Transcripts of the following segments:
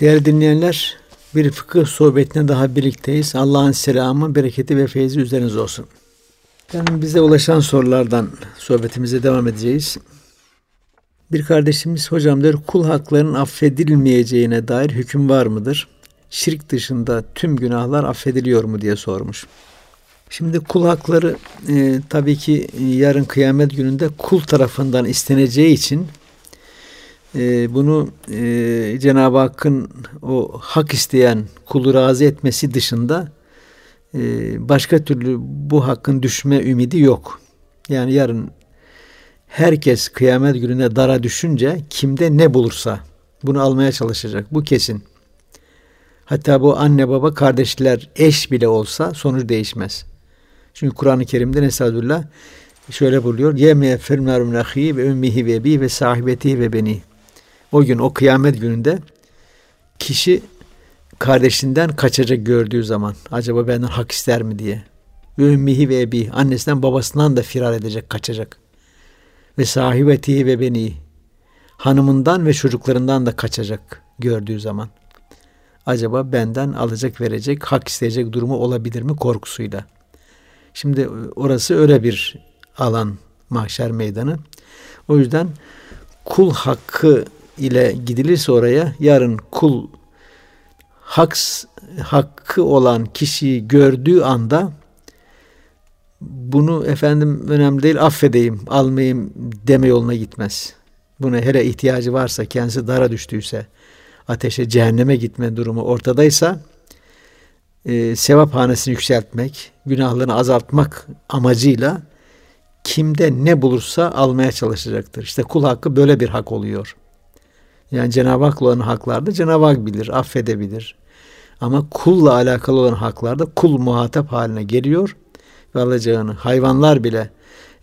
Değerli dinleyenler, bir fıkıh sohbetine daha birlikteyiz. Allah'ın selamı, bereketi ve feyzi üzerinize olsun. Yani bize ulaşan sorulardan sohbetimize devam edeceğiz. Bir kardeşimiz hocam der kul haklarının affedilmeyeceğine dair hüküm var mıdır? Şirk dışında tüm günahlar affediliyor mu diye sormuş. Şimdi kul hakları e, tabii ki yarın kıyamet gününde kul tarafından isteneceği için e, bunu e, Cenab-ı Hakk'ın o hak isteyen kulu razı etmesi dışında e, başka türlü bu hakkın düşme ümidi yok. Yani yarın herkes kıyamet gününe dara düşünce kimde ne bulursa bunu almaya çalışacak. Bu kesin. Hatta bu anne baba kardeşler eş bile olsa sonuç değişmez. Çünkü Kur'an-ı Kerim'de Nesadullah şöyle buluyor. Yeme firmerum nahi ve ümmihi ve bi ve sahibeti ve beni. O gün o kıyamet gününde kişi kardeşinden kaçacak gördüğü zaman acaba benden hak ister mi diye. Ümmihi ve ebi annesinden babasından da firar edecek kaçacak. Ve sahibeti ve beni hanımından ve çocuklarından da kaçacak gördüğü zaman. Acaba benden alacak verecek hak isteyecek durumu olabilir mi korkusuyla. Şimdi orası öyle bir alan mahşer meydanı. O yüzden kul hakkı ile gidilirse oraya yarın kul hak, hakkı olan kişiyi gördüğü anda bunu efendim önemli değil affedeyim, almayayım deme yoluna gitmez. Buna hele ihtiyacı varsa, kendisi dara düştüyse, ateşe, cehenneme gitme durumu ortadaysa e, sevap hanesini yükseltmek, günahlarını azaltmak amacıyla kimde ne bulursa almaya çalışacaktır. İşte kul hakkı böyle bir hak oluyor. Yani Cenab-ı Hak'la olan haklarda Cenab-ı Hak bilir, affedebilir. Ama kulla alakalı olan haklarda kul muhatap haline geliyor ve alacağını hayvanlar bile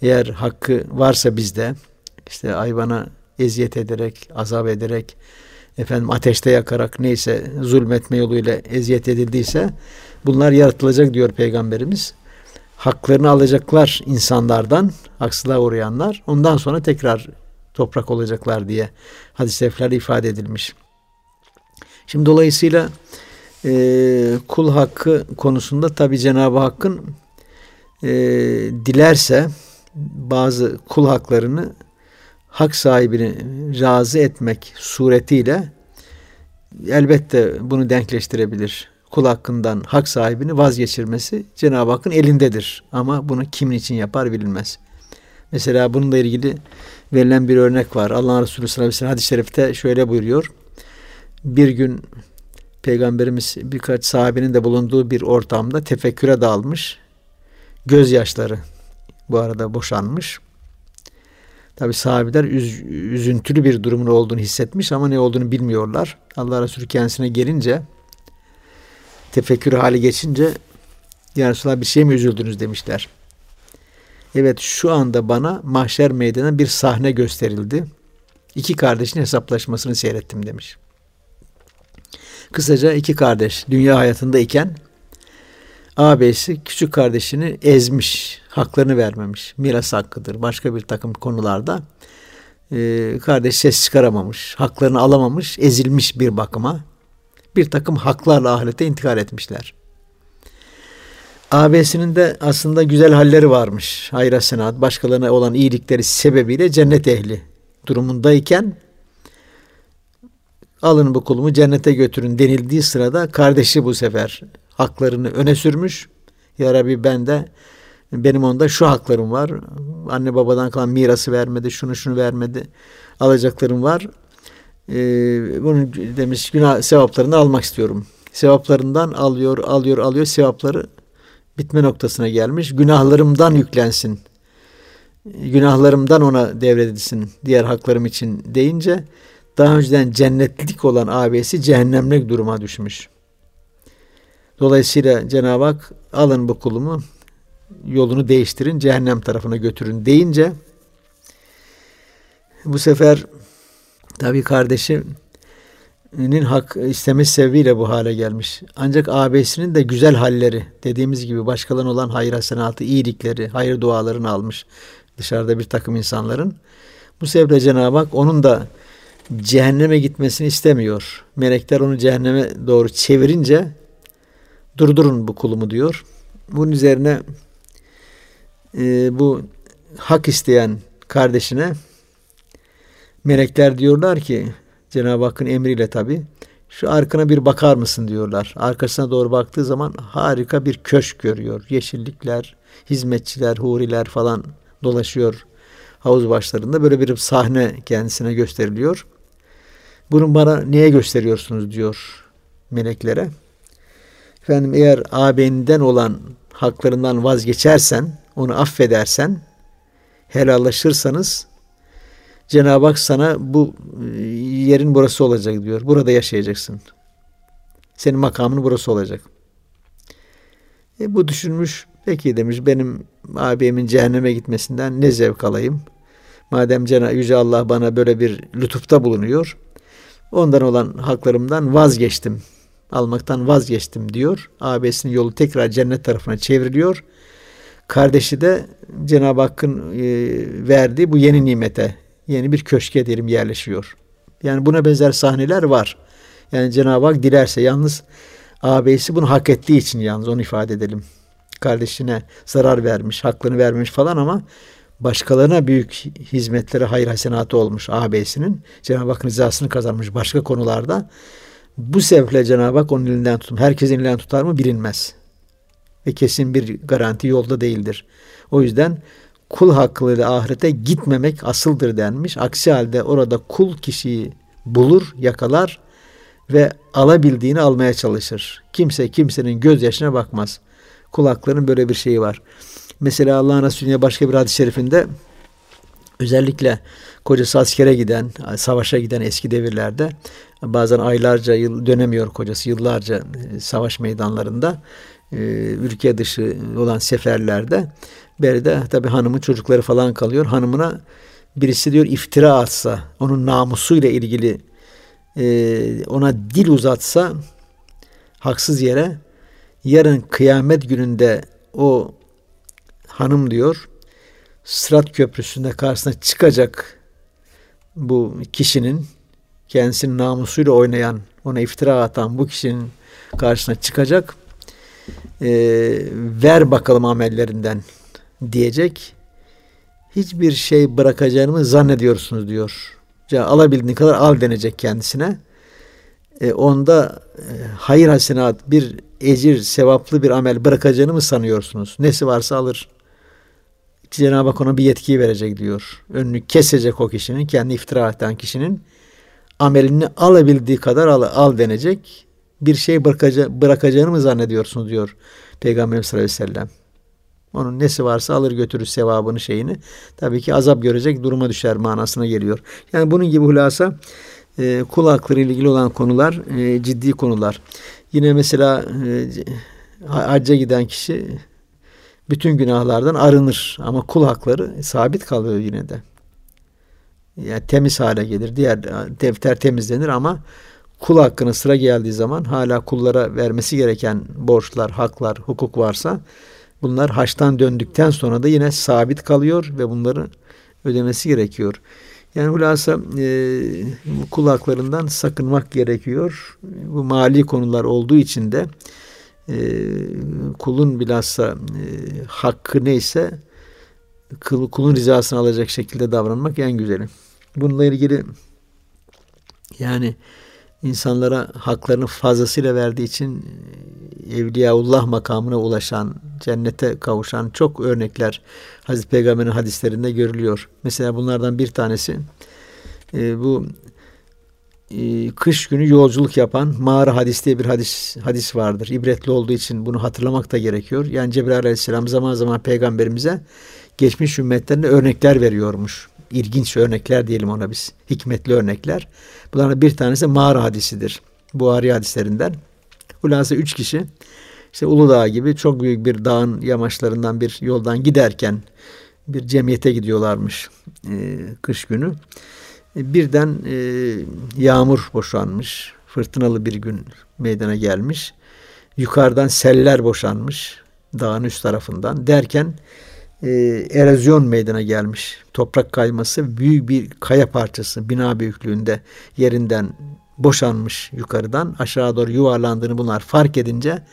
eğer hakkı varsa bizde işte hayvana eziyet ederek, azap ederek, efendim ateşte yakarak neyse zulmetme yoluyla eziyet edildiyse bunlar yaratılacak diyor Peygamberimiz. Haklarını alacaklar insanlardan, haksızlığa uğrayanlar. Ondan sonra tekrar toprak olacaklar diye hadis-i şeriflerde ifade edilmiş. Şimdi dolayısıyla e, kul hakkı konusunda tabi Cenab-ı Hakk'ın e, dilerse bazı kul haklarını hak sahibini razı etmek suretiyle elbette bunu denkleştirebilir. Kul hakkından hak sahibini vazgeçirmesi Cenab-ı Hakk'ın elindedir. Ama bunu kimin için yapar bilinmez. Mesela bununla ilgili verilen bir örnek var. Allah Resulü sallallahu aleyhi ve sellem hadis-i şerifte şöyle buyuruyor. Bir gün Peygamberimiz birkaç sahabenin de bulunduğu bir ortamda tefekküre dalmış. Gözyaşları bu arada boşanmış. Tabi sahabeler üz, üzüntülü bir durumun olduğunu hissetmiş ama ne olduğunu bilmiyorlar. Allah Resulü kendisine gelince tefekkür hali geçince Ya Resulallah bir şey mi üzüldünüz demişler. Evet şu anda bana mahşer meydanı bir sahne gösterildi. İki kardeşin hesaplaşmasını seyrettim demiş. Kısaca iki kardeş dünya hayatında iken ağabeysi küçük kardeşini ezmiş, haklarını vermemiş. Miras hakkıdır, başka bir takım konularda. Ee, kardeş ses çıkaramamış, haklarını alamamış, ezilmiş bir bakıma. Bir takım haklarla ahirete intikal etmişler. Abesinin de aslında güzel halleri varmış. Hayra senat, başkalarına olan iyilikleri sebebiyle cennet ehli durumundayken alın bu kulumu cennete götürün denildiği sırada kardeşi bu sefer haklarını öne sürmüş. Ya Rabbi ben de benim onda şu haklarım var. Anne babadan kalan mirası vermedi, şunu şunu vermedi. Alacaklarım var. Ee, bunun demiş günah sevaplarını almak istiyorum. Sevaplarından alıyor, alıyor, alıyor sevapları bitme noktasına gelmiş. Günahlarımdan yüklensin. Günahlarımdan ona devredilsin diğer haklarım için deyince daha önceden cennetlik olan abisi cehennemlik duruma düşmüş. Dolayısıyla Cenab-ı Hak alın bu kulumu yolunu değiştirin cehennem tarafına götürün deyince bu sefer tabii kardeşi nin hak istemesi sebebiyle bu hale gelmiş. Ancak abisinin de güzel halleri, dediğimiz gibi başkalarına olan hayır hasenatı, iyilikleri, hayır dualarını almış dışarıda bir takım insanların. Bu sebeple Cenab-ı Hak onun da cehenneme gitmesini istemiyor. Melekler onu cehenneme doğru çevirince durdurun bu kulumu diyor. Bunun üzerine e, bu hak isteyen kardeşine melekler diyorlar ki Cenab-ı Hakk'ın emriyle tabi şu arkana bir bakar mısın diyorlar. Arkasına doğru baktığı zaman harika bir köşk görüyor. Yeşillikler, hizmetçiler, huriler falan dolaşıyor havuz başlarında. Böyle bir sahne kendisine gösteriliyor. Bunu bana niye gösteriyorsunuz diyor meleklere. Efendim eğer ağabeyinden olan haklarından vazgeçersen, onu affedersen, helallaşırsanız Cenab-ı Hak sana bu e, yerin burası olacak diyor. Burada yaşayacaksın. Senin makamın burası olacak. E bu düşünmüş. Peki demiş benim abimin cehenneme gitmesinden ne zevk alayım? Madem Cenab-ı Yüce Allah bana böyle bir lütufta bulunuyor. Ondan olan haklarımdan vazgeçtim. Almaktan vazgeçtim diyor. Abisinin yolu tekrar cennet tarafına çevriliyor. Kardeşi de Cenab-ı Hakk'ın e, verdiği bu yeni nimete, yeni bir köşke diyelim yerleşiyor. Yani buna benzer sahneler var. Yani Cenab-ı Hak dilerse yalnız ağabeyisi bunu hak ettiği için yalnız onu ifade edelim. Kardeşine zarar vermiş, hakkını vermiş falan ama başkalarına büyük hizmetlere hayır hasenatı olmuş ağabeyisinin. Cenab-ı Hakk'ın rızasını kazanmış başka konularda. Bu sebeple Cenab-ı Hak onun elinden tutun. Herkesin elinden tutar mı bilinmez. Ve kesin bir garanti yolda değildir. O yüzden kul hakkıyla ahirete gitmemek asıldır denmiş. Aksi halde orada kul kişiyi bulur, yakalar ve alabildiğini almaya çalışır. Kimse kimsenin gözyaşına bakmaz. Kulakların böyle bir şeyi var. Mesela Allah'ın Resulü'ne başka bir hadis-i şerifinde özellikle kocası askere giden, savaşa giden eski devirlerde bazen aylarca yıl dönemiyor kocası yıllarca e, savaş meydanlarında e, ülke dışı olan seferlerde Beride tabi hanımın çocukları falan kalıyor. Hanımına birisi diyor iftira atsa, onun namusuyla ilgili e, ona dil uzatsa haksız yere yarın kıyamet gününde o hanım diyor Sırat Köprüsü'nde karşısına çıkacak bu kişinin kendisinin namusuyla oynayan, ona iftira atan bu kişinin karşısına çıkacak. E, ver bakalım amellerinden diyecek. Hiçbir şey bırakacağını zannediyorsunuz diyor. Ya alabildiğin kadar al denecek kendisine. E, onda e, hayır hasenat bir ecir, sevaplı bir amel bırakacağını mı sanıyorsunuz? Nesi varsa alır. Cenab-ı Hak ona bir yetkiyi verecek diyor. Önünü kesecek o kişinin, kendi iftira eden kişinin amelini alabildiği kadar al, al denecek. Bir şey bırakaca, bırakacağını mı zannediyorsunuz diyor Peygamberimiz sallallahu. Onun nesi varsa alır götürür sevabını şeyini. Tabii ki azap görecek duruma düşer manasına geliyor. Yani bunun gibi hulasa e, kul hakları ile ilgili olan konular e, ciddi konular. Yine mesela e, hacca giden kişi bütün günahlardan arınır ama kul hakları sabit kalıyor yine de. Yani temiz hale gelir. Diğer defter temizlenir ama kul hakkına sıra geldiği zaman hala kullara vermesi gereken borçlar, haklar, hukuk varsa bunlar haçtan döndükten sonra da yine sabit kalıyor ve bunları ödemesi gerekiyor. Yani hulasa e, kul haklarından sakınmak gerekiyor. Bu mali konular olduğu için de e, kulun bilhassa e, hakkı neyse kulun rızasını alacak şekilde davranmak en güzeli. Bununla ilgili yani insanlara haklarını fazlasıyla verdiği için e, Evliyaullah makamına ulaşan, cennete kavuşan çok örnekler Hazreti Peygamber'in hadislerinde görülüyor. Mesela bunlardan bir tanesi e, bu e, kış günü yolculuk yapan mağara hadis diye bir hadis hadis vardır. İbretli olduğu için bunu hatırlamak da gerekiyor. Yani Cebrail aleyhisselam zaman zaman peygamberimize geçmiş ümmetlerine örnekler veriyormuş. İlginç örnekler diyelim ona biz. Hikmetli örnekler. Bunların bir tanesi mağara hadisidir. Buhari hadislerinden. Hulasa üç kişi işte Uludağ gibi çok büyük bir dağın yamaçlarından bir yoldan giderken bir cemiyete gidiyorlarmış e, kış günü. E, birden e, yağmur boşanmış. Fırtınalı bir gün meydana gelmiş. Yukarıdan seller boşanmış dağın üst tarafından. Derken e, erozyon meydana gelmiş. Toprak kayması büyük bir kaya parçası bina büyüklüğünde yerinden boşanmış yukarıdan aşağı doğru yuvarlandığını bunlar fark edince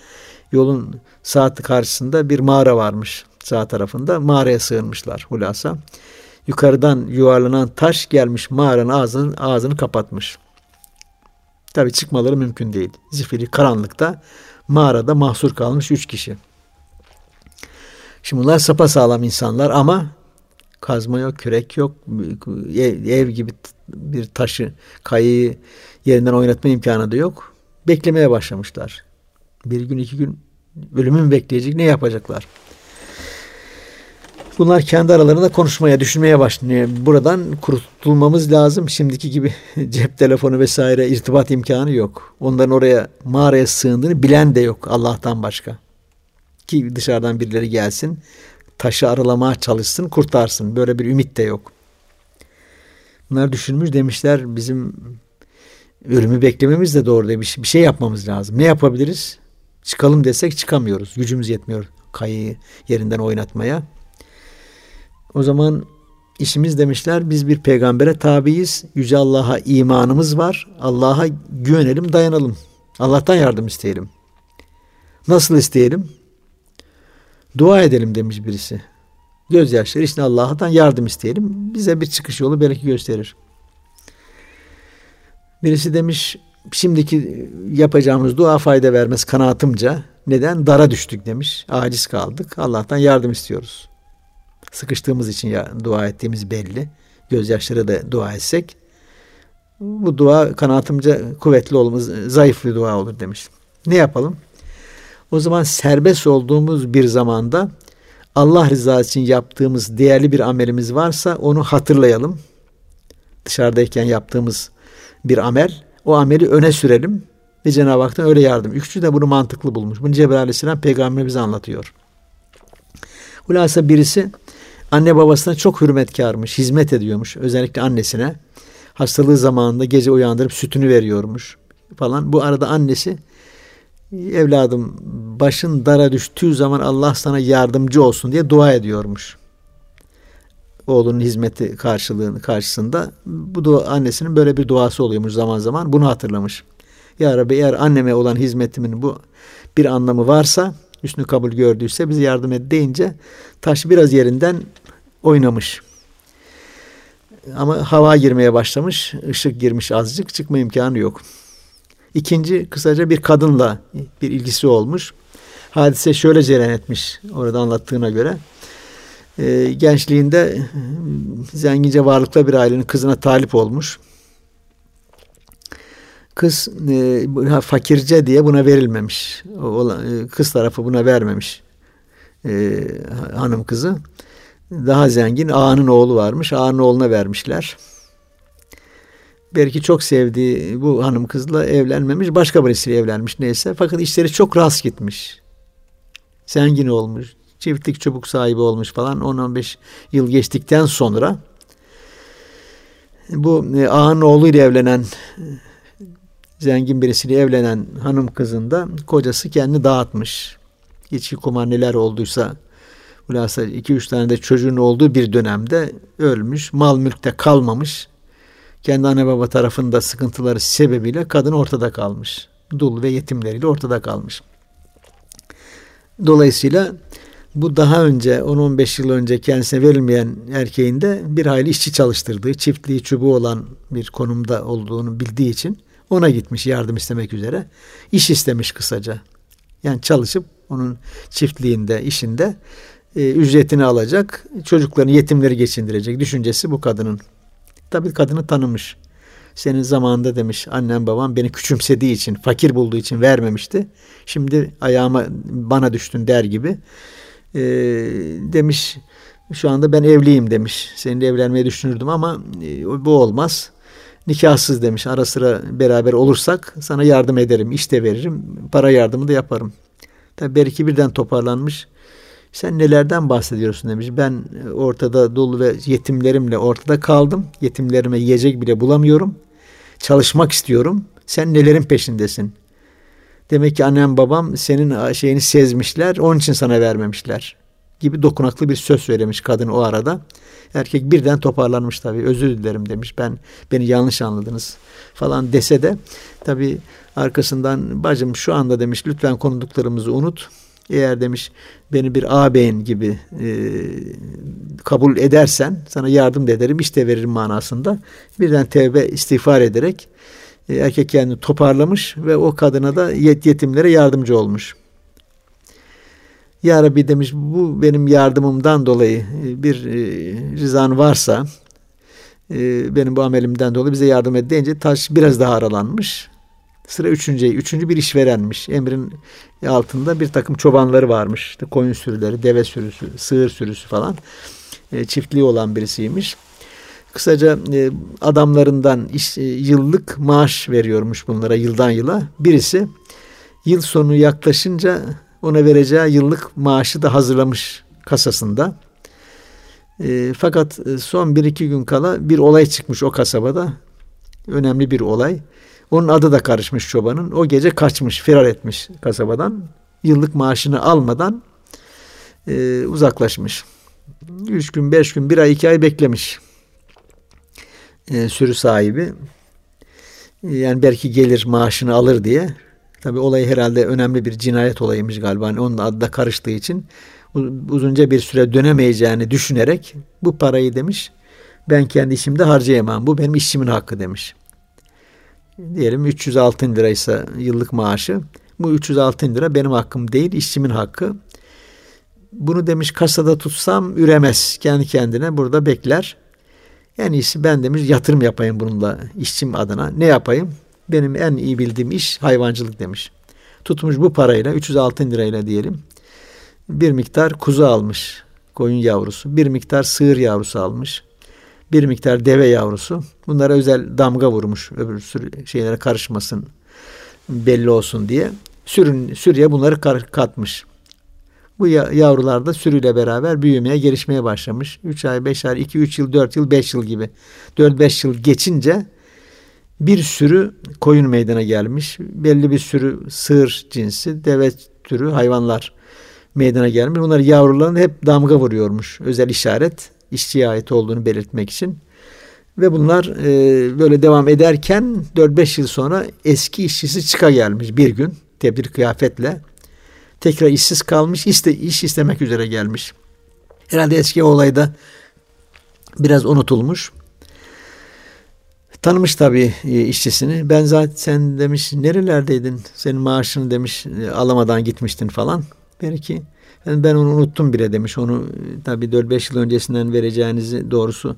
yolun sağ karşısında bir mağara varmış sağ tarafında. Mağaraya sığınmışlar hulasa. Yukarıdan yuvarlanan taş gelmiş mağaranın ağzını, ağzını kapatmış. Tabi çıkmaları mümkün değil. Zifiri karanlıkta mağarada mahsur kalmış üç kişi. Şimdi bunlar sağlam insanlar ama kazma yok, kürek yok, ev, gibi bir taşı, kayayı yerinden oynatma imkanı da yok. Beklemeye başlamışlar. Bir gün, iki gün ölümü mü bekleyecek, ne yapacaklar? Bunlar kendi aralarında konuşmaya, düşünmeye başlıyor. Buradan kurtulmamız lazım. Şimdiki gibi cep telefonu vesaire irtibat imkanı yok. Onların oraya mağaraya sığındığını bilen de yok Allah'tan başka. Ki dışarıdan birileri gelsin, taşı aralamaya çalışsın, kurtarsın. Böyle bir ümit de yok. Bunlar düşünmüş demişler bizim ölümü beklememiz de doğru demiş. Bir şey yapmamız lazım. Ne yapabiliriz? Çıkalım desek çıkamıyoruz. Gücümüz yetmiyor kayıyı yerinden oynatmaya. O zaman işimiz demişler biz bir peygambere tabiiz. Yüce Allah'a imanımız var. Allah'a güvenelim, dayanalım. Allah'tan yardım isteyelim. Nasıl isteyelim? Dua edelim demiş birisi. Gözyaşları için Allah'tan yardım isteyelim. Bize bir çıkış yolu belki gösterir. Birisi demiş şimdiki yapacağımız dua fayda vermez kanaatimce. Neden? Dara düştük demiş. Aciz kaldık. Allah'tan yardım istiyoruz. Sıkıştığımız için ya, dua ettiğimiz belli. Gözyaşları da dua etsek bu dua kanaatimce kuvvetli olmaz, zayıf bir dua olur demiş. Ne yapalım? O zaman serbest olduğumuz bir zamanda Allah rızası için yaptığımız değerli bir amelimiz varsa onu hatırlayalım. Dışarıdayken yaptığımız bir amel, o ameli öne sürelim ve Cenab-ı Hak'tan öyle yardım. Üçüncü de bunu mantıklı bulmuş. Bunu Cebrail Aleyhisselam peygamber bize anlatıyor. Hulasa birisi anne babasına çok hürmetkarmış, hizmet ediyormuş. Özellikle annesine. Hastalığı zamanında gece uyandırıp sütünü veriyormuş falan. Bu arada annesi evladım başın dara düştüğü zaman Allah sana yardımcı olsun diye dua ediyormuş. Oğlunun hizmeti karşılığını karşısında bu dua, annesinin böyle bir duası oluyormuş zaman zaman bunu hatırlamış. Ya Rabbi eğer anneme olan hizmetimin bu bir anlamı varsa üstünü kabul gördüyse bize yardım et deyince taş biraz yerinden oynamış. Ama hava girmeye başlamış, ışık girmiş azıcık, çıkma imkanı yok. İkinci kısaca bir kadınla bir ilgisi olmuş. Hadise şöyle cereyan etmiş orada anlattığına göre. E, gençliğinde zengince varlıklı bir ailenin kızına talip olmuş. Kız e, fakirce diye buna verilmemiş. O, e, kız tarafı buna vermemiş e, hanım kızı. Daha zengin ağanın oğlu varmış. Ağanın oğluna vermişler belki çok sevdiği bu hanım kızla evlenmemiş, başka birisiyle evlenmiş neyse. Fakat işleri çok rast gitmiş. Zengin olmuş, çiftlik çubuk sahibi olmuş falan 10-15 yıl geçtikten sonra bu e, ağanın oğluyla evlenen zengin birisiyle evlenen hanım kızında kocası kendini dağıtmış. İçki kumar neler olduysa Hulasa iki üç tane de çocuğun olduğu bir dönemde ölmüş. Mal mülkte kalmamış kendi anne baba tarafında sıkıntıları sebebiyle kadın ortada kalmış. Dul ve yetimleriyle ortada kalmış. Dolayısıyla bu daha önce 10-15 yıl önce kendisine verilmeyen erkeğin de bir hayli işçi çalıştırdığı, çiftliği çubuğu olan bir konumda olduğunu bildiği için ona gitmiş yardım istemek üzere. iş istemiş kısaca. Yani çalışıp onun çiftliğinde, işinde e, ücretini alacak, çocuklarını, yetimleri geçindirecek düşüncesi bu kadının. Tabii kadını tanımış. Senin zamanında demiş annem babam beni küçümsediği için, fakir bulduğu için vermemişti. Şimdi ayağıma bana düştün der gibi. Ee, demiş şu anda ben evliyim demiş. Seninle evlenmeyi düşünürdüm ama e, bu olmaz. Nikahsız demiş. Ara sıra beraber olursak sana yardım ederim. işte veririm. Para yardımı da yaparım. Tabi belki birden toparlanmış. Sen nelerden bahsediyorsun demiş. Ben e, ortada dolu ve yetimlerimle ortada kaldım. Yetimlerime yiyecek bile bulamıyorum. Çalışmak istiyorum. Sen nelerin peşindesin? Demek ki annem babam senin şeyini sezmişler. Onun için sana vermemişler. gibi dokunaklı bir söz söylemiş kadın o arada. Erkek birden toparlanmış tabii. Özür dilerim demiş. Ben beni yanlış anladınız falan dese de tabii arkasından bacım şu anda demiş lütfen konuduklarımızı unut. Eğer demiş beni bir ağabeyin gibi e, kabul edersen sana yardım da ederim, işte veririm manasında. Birden tevbe istiğfar ederek e, erkek kendini toparlamış ve o kadına da yet yetimlere yardımcı olmuş. Ya Rabbi demiş bu benim yardımımdan dolayı e, bir e, rızan varsa e, benim bu amelimden dolayı bize yardım et deyince taş biraz daha aralanmış. Sıra üçüncüye. Üçüncü bir işverenmiş. Emrin altında bir takım çobanları varmış. İşte koyun sürüleri, deve sürüsü, sığır sürüsü falan. E, çiftliği olan birisiymiş. Kısaca e, adamlarından iş, e, yıllık maaş veriyormuş bunlara yıldan yıla. Birisi yıl sonu yaklaşınca ona vereceği yıllık maaşı da hazırlamış kasasında. E, fakat e, son bir iki gün kala bir olay çıkmış o kasabada. Önemli bir olay. Onun adı da karışmış çobanın. O gece kaçmış, firar etmiş kasabadan. Yıllık maaşını almadan e, uzaklaşmış. Üç gün, beş gün, bir ay, iki ay beklemiş e, sürü sahibi. E, yani belki gelir maaşını alır diye. Tabi olay herhalde önemli bir cinayet olayıymış galiba. Yani onun adı da karıştığı için uzunca bir süre dönemeyeceğini düşünerek bu parayı demiş ben kendi işimde harcayamam. Bu benim işimin hakkı demiş diyelim 300 altın liraysa yıllık maaşı. Bu 300 altın lira benim hakkım değil, işçimin hakkı. Bunu demiş kasada tutsam üremez. Kendi kendine burada bekler. En iyisi ben demiş yatırım yapayım bununla işçim adına. Ne yapayım? Benim en iyi bildiğim iş hayvancılık demiş. Tutmuş bu parayla 300 altın lirayla diyelim. Bir miktar kuzu almış koyun yavrusu. Bir miktar sığır yavrusu almış bir miktar deve yavrusu. Bunlara özel damga vurmuş öbür sürü şeylere karışmasın belli olsun diye. Sürün, sürüye bunları katmış. Bu yavrular da sürüyle beraber büyümeye, gelişmeye başlamış. 3 ay, 5 ay, 2, 3 yıl, 4 yıl, 5 yıl gibi. 4-5 yıl geçince bir sürü koyun meydana gelmiş. Belli bir sürü sığır cinsi, deve türü hayvanlar meydana gelmiş. Bunlar yavrularını hep damga vuruyormuş. Özel işaret işçiye ait olduğunu belirtmek için. Ve bunlar e, böyle devam ederken 4-5 yıl sonra eski işçisi çıka gelmiş bir gün tebdir kıyafetle. Tekrar işsiz kalmış, iste, iş istemek üzere gelmiş. Herhalde eski olayda biraz unutulmuş. Tanımış tabii e, işçisini. Ben zaten sen demiş nerelerdeydin? Senin maaşını demiş e, alamadan gitmiştin falan. Belki ben onu unuttum bile demiş. Onu e, tabii 4-5 yıl öncesinden vereceğinizi doğrusu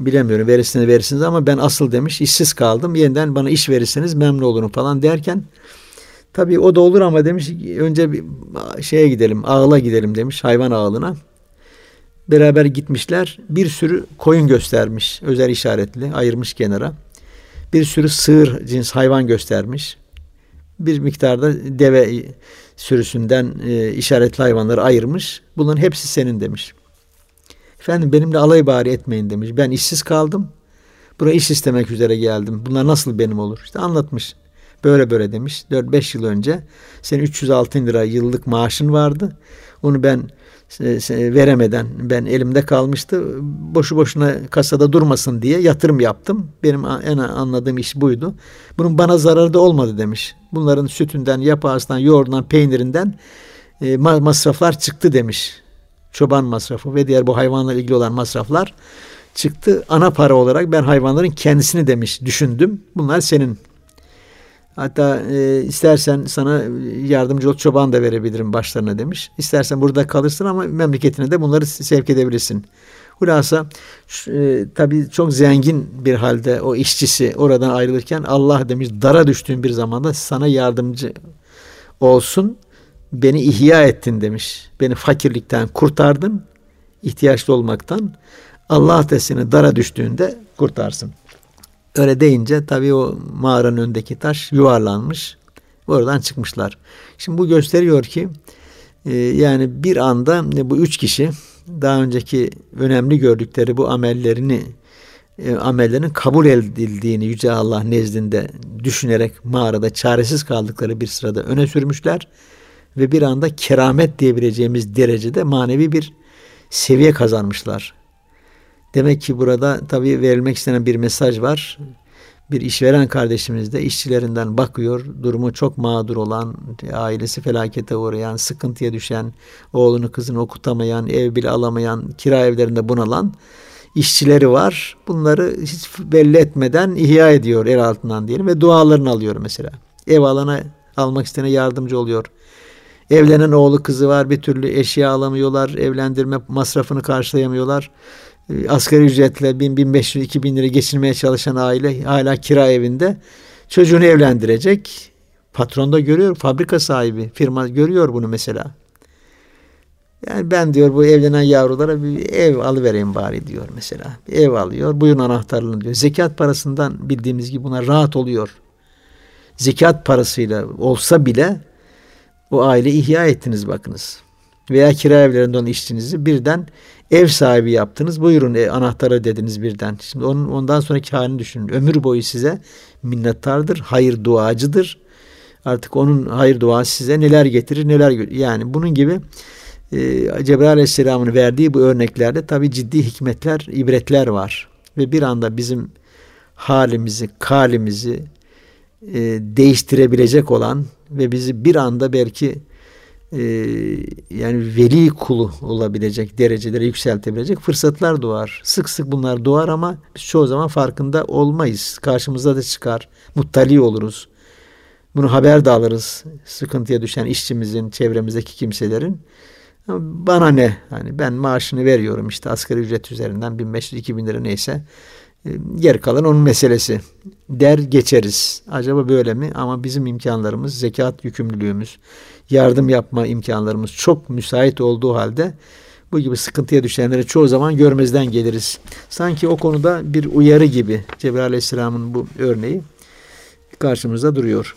bilemiyorum. Verirsiniz verirsiniz ama ben asıl demiş işsiz kaldım. Yeniden bana iş verirseniz memnun olurum falan derken tabii o da olur ama demiş önce bir şeye gidelim ağla gidelim demiş hayvan ağlına. Beraber gitmişler. Bir sürü koyun göstermiş. Özel işaretli ayırmış kenara. Bir sürü sığır cins hayvan göstermiş. Bir miktarda deve sürüsünden e, işaretli hayvanları ayırmış. Bunların hepsi senin demiş. Efendim benimle alay bari etmeyin demiş. Ben işsiz kaldım. Buraya iş istemek üzere geldim. Bunlar nasıl benim olur? İşte anlatmış. Böyle böyle demiş. 4-5 yıl önce senin 306 lira yıllık maaşın vardı. Onu ben veremeden ben elimde kalmıştı. Boşu boşuna kasada durmasın diye yatırım yaptım. Benim en anladığım iş buydu. Bunun bana zararı da olmadı demiş. Bunların sütünden, yapağısından, yoğurdundan, peynirinden e, masraflar çıktı demiş. Çoban masrafı ve diğer bu hayvanlarla ilgili olan masraflar çıktı. Ana para olarak ben hayvanların kendisini demiş düşündüm. Bunlar senin Hatta e, istersen sana yardımcı ol çoban da verebilirim başlarına demiş. İstersen burada kalırsın ama memleketine de bunları sevk edebilirsin. Hulasa e, tabii çok zengin bir halde o işçisi oradan ayrılırken Allah demiş dara düştüğün bir zamanda sana yardımcı olsun. Beni ihya ettin demiş. Beni fakirlikten kurtardın. ihtiyaçlı olmaktan. Allah da seni dara düştüğünde kurtarsın. Öyle deyince tabii o mağaranın önündeki taş yuvarlanmış. Oradan çıkmışlar. Şimdi bu gösteriyor ki e, yani bir anda bu üç kişi daha önceki önemli gördükleri bu amellerini e, amellerinin kabul edildiğini Yüce Allah nezdinde düşünerek mağarada çaresiz kaldıkları bir sırada öne sürmüşler ve bir anda keramet diyebileceğimiz derecede manevi bir seviye kazanmışlar. Demek ki burada tabii verilmek istenen bir mesaj var. Bir işveren kardeşimiz de işçilerinden bakıyor. Durumu çok mağdur olan, ailesi felakete uğrayan, sıkıntıya düşen, oğlunu kızını okutamayan, ev bile alamayan, kira evlerinde bunalan işçileri var. Bunları hiç belli etmeden ihya ediyor el altından diyelim ve dualarını alıyor mesela. Ev alana almak istene yardımcı oluyor. Evlenen oğlu kızı var bir türlü eşya alamıyorlar. Evlendirme masrafını karşılayamıyorlar. Ee, asgari ücretle 1000, 1500, 2000 lira geçirmeye çalışan aile hala kira evinde. Çocuğunu evlendirecek. Patron da görüyor. Fabrika sahibi, firma görüyor bunu mesela. Yani ben diyor bu evlenen yavrulara bir ev alıvereyim bari diyor mesela. Bir ev alıyor. Buyurun anahtarlığını diyor. Zekat parasından bildiğimiz gibi buna rahat oluyor. Zekat parasıyla olsa bile o aile ihya ettiniz bakınız. Veya kira evlerinde olan işçinizi birden ev sahibi yaptınız. Buyurun e, anahtarı dediniz birden. Şimdi onun ondan sonraki halini düşünün. Ömür boyu size minnettardır, hayır duacıdır. Artık onun hayır duası size neler getirir, neler yani bunun gibi e, Cebrail Aleyhisselam'ın verdiği bu örneklerde tabi ciddi hikmetler, ibretler var. Ve bir anda bizim halimizi, kalimizi e, değiştirebilecek olan ve bizi bir anda belki e, yani veli kulu olabilecek derecelere yükseltebilecek fırsatlar doğar. Sık sık bunlar doğar ama biz çoğu zaman farkında olmayız. Karşımıza da çıkar. Muttali oluruz. Bunu haber de alırız. Sıkıntıya düşen işçimizin, çevremizdeki kimselerin. Bana ne? Hani ben maaşını veriyorum işte asgari ücret üzerinden 1500-2000 lira neyse. E, Yer kalan onun meselesi. Der geçeriz. Acaba böyle mi? Ama bizim imkanlarımız, zekat yükümlülüğümüz, yardım yapma imkanlarımız çok müsait olduğu halde bu gibi sıkıntıya düşenleri çoğu zaman görmezden geliriz. Sanki o konuda bir uyarı gibi Cebrail Aleyhisselam'ın bu örneği karşımızda duruyor.